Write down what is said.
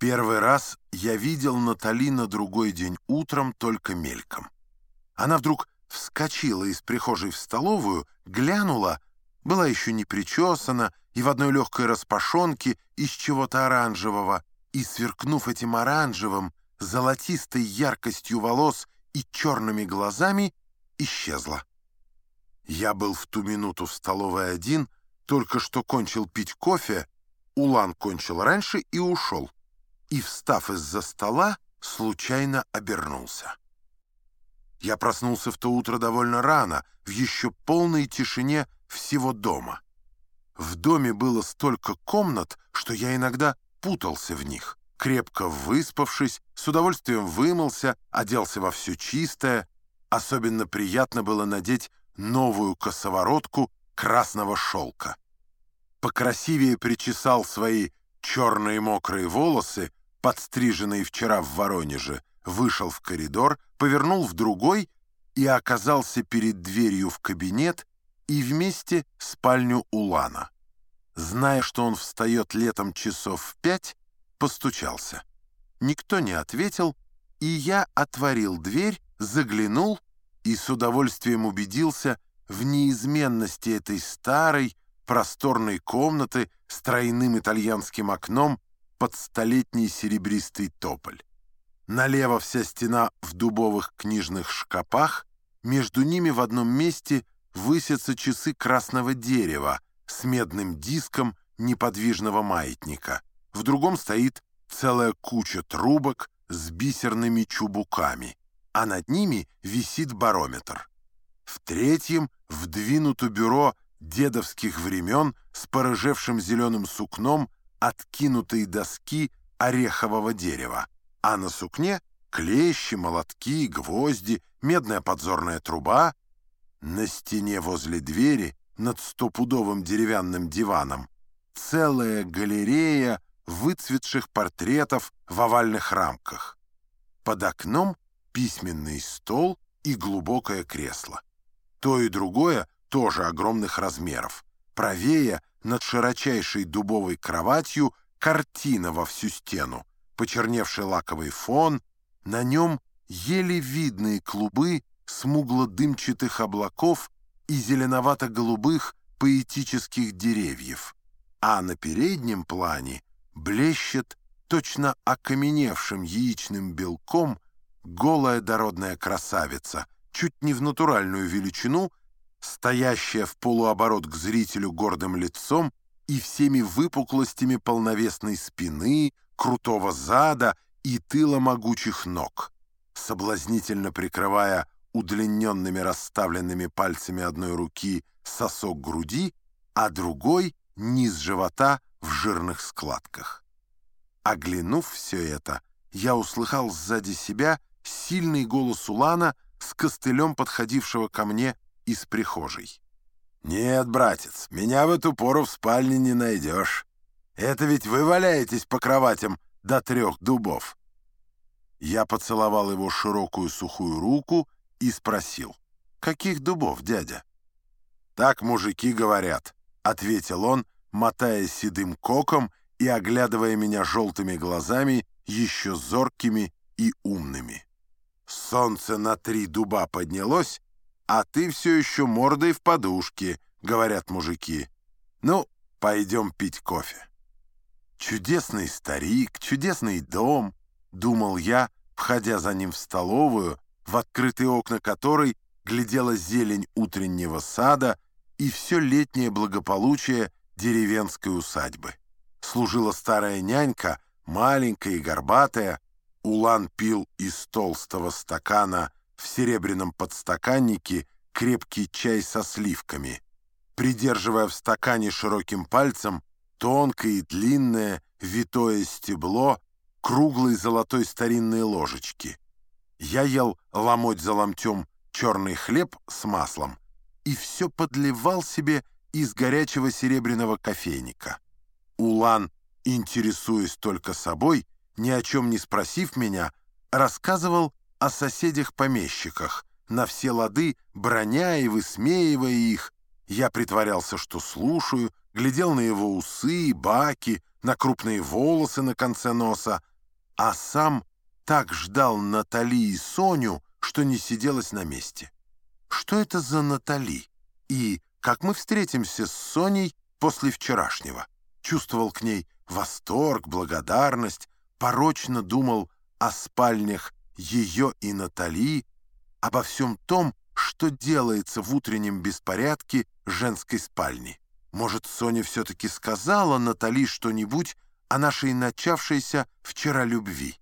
Первый раз я видел Натали на другой день утром только мельком. Она вдруг вскочила из прихожей в столовую, глянула, была еще не причесана и в одной легкой распашонке из чего-то оранжевого, и, сверкнув этим оранжевым, золотистой яркостью волос и черными глазами, исчезла. Я был в ту минуту в столовой один, только что кончил пить кофе, Улан кончил раньше и ушел и, встав из-за стола, случайно обернулся. Я проснулся в то утро довольно рано, в еще полной тишине всего дома. В доме было столько комнат, что я иногда путался в них. Крепко выспавшись, с удовольствием вымылся, оделся во все чистое. Особенно приятно было надеть новую косоворотку красного шелка. Покрасивее причесал свои черные мокрые волосы, подстриженный вчера в Воронеже, вышел в коридор, повернул в другой и оказался перед дверью в кабинет и вместе спальню Улана. Зная, что он встает летом часов в пять, постучался. Никто не ответил, и я отворил дверь, заглянул и с удовольствием убедился в неизменности этой старой, просторной комнаты с тройным итальянским окном под столетний серебристый тополь. Налево вся стена в дубовых книжных шкапах, между ними в одном месте высятся часы красного дерева с медным диском неподвижного маятника. В другом стоит целая куча трубок с бисерными чубуками, а над ними висит барометр. В третьем вдвинуто бюро дедовских времен с порыжевшим зеленым сукном откинутой доски орехового дерева, а на сукне клещи, молотки, гвозди, медная подзорная труба. На стене возле двери над стопудовым деревянным диваном целая галерея выцветших портретов в овальных рамках. Под окном письменный стол и глубокое кресло. То и другое тоже огромных размеров. Правее над широчайшей дубовой кроватью картина во всю стену, почерневший лаковый фон, на нем еле видные клубы смугло-дымчатых облаков и зеленовато-голубых поэтических деревьев, а на переднем плане блещет точно окаменевшим яичным белком голая дородная красавица, чуть не в натуральную величину, стоящая в полуоборот к зрителю гордым лицом и всеми выпуклостями полновесной спины, крутого зада и тыла могучих ног, соблазнительно прикрывая удлиненными расставленными пальцами одной руки сосок груди, а другой — низ живота в жирных складках. Оглянув все это, я услыхал сзади себя сильный голос Улана с костылем подходившего ко мне из прихожей. «Нет, братец, меня в эту пору в спальне не найдешь. Это ведь вы валяетесь по кроватям до трех дубов». Я поцеловал его широкую сухую руку и спросил, «Каких дубов, дядя?» «Так мужики говорят», — ответил он, мотая седым коком и оглядывая меня желтыми глазами, еще зоркими и умными. Солнце на три дуба поднялось, «А ты все еще мордой в подушке», — говорят мужики. «Ну, пойдем пить кофе». «Чудесный старик, чудесный дом», — думал я, входя за ним в столовую, в открытые окна которой глядела зелень утреннего сада и все летнее благополучие деревенской усадьбы. Служила старая нянька, маленькая и горбатая, Улан пил из толстого стакана в серебряном подстаканнике крепкий чай со сливками, придерживая в стакане широким пальцем тонкое и длинное витое стебло круглой золотой старинной ложечки. Я ел ломоть за ломтем черный хлеб с маслом и все подливал себе из горячего серебряного кофейника. Улан, интересуясь только собой, ни о чем не спросив меня, рассказывал о соседях-помещиках, на все лады броня и высмеивая их. Я притворялся, что слушаю, глядел на его усы, баки, на крупные волосы на конце носа, а сам так ждал Натали и Соню, что не сиделась на месте. Что это за Натали? И как мы встретимся с Соней после вчерашнего? Чувствовал к ней восторг, благодарность, порочно думал о спальнях ее и Натали, обо всем том, что делается в утреннем беспорядке женской спальни. Может, Соня все-таки сказала Натали что-нибудь о нашей начавшейся вчера любви?